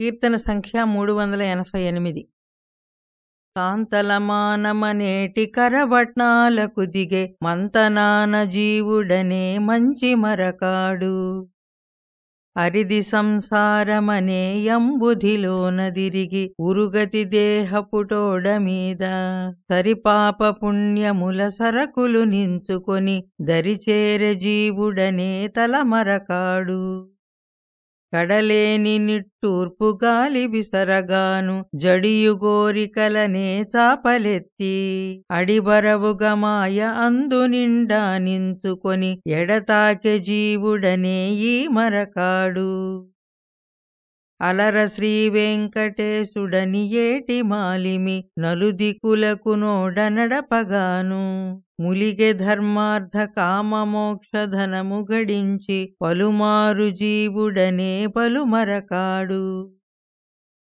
కీర్తన సంఖ్య మూడు వందల ఎనభై ఎనిమిది. కాంతలమానమనేటి కరవట్నాలకు దిగే మంతనాన జీవుడనే మంచి మరకాడు. అరిది సంసారమనే యంబుధిలోనదిరిగి ఉరుగతి దేహపుటోడ మీద సరిపాప పుణ్యముల సరకులు నించుకొని దరిచేర జీవుడనే తలమరకాడు. కడలేని నిట్టూర్పు గాలి విసరగాను జడియు గోరికలనే చాపలెత్తి అడిబరవుగ మాయ అందు నిండా నించుకొని ఎడతాకె జీవుడనే ఈ మరకాడు. అలర శ్రీ వెంకటేశుడని ఏటి మాలిమి? నలుదికులకు నోడ నడపగాను. ములిగె ధర్మార్థ కామమోక్ష ధనము గడించి పలుమారు జీవుడనే పలుమరకాడు.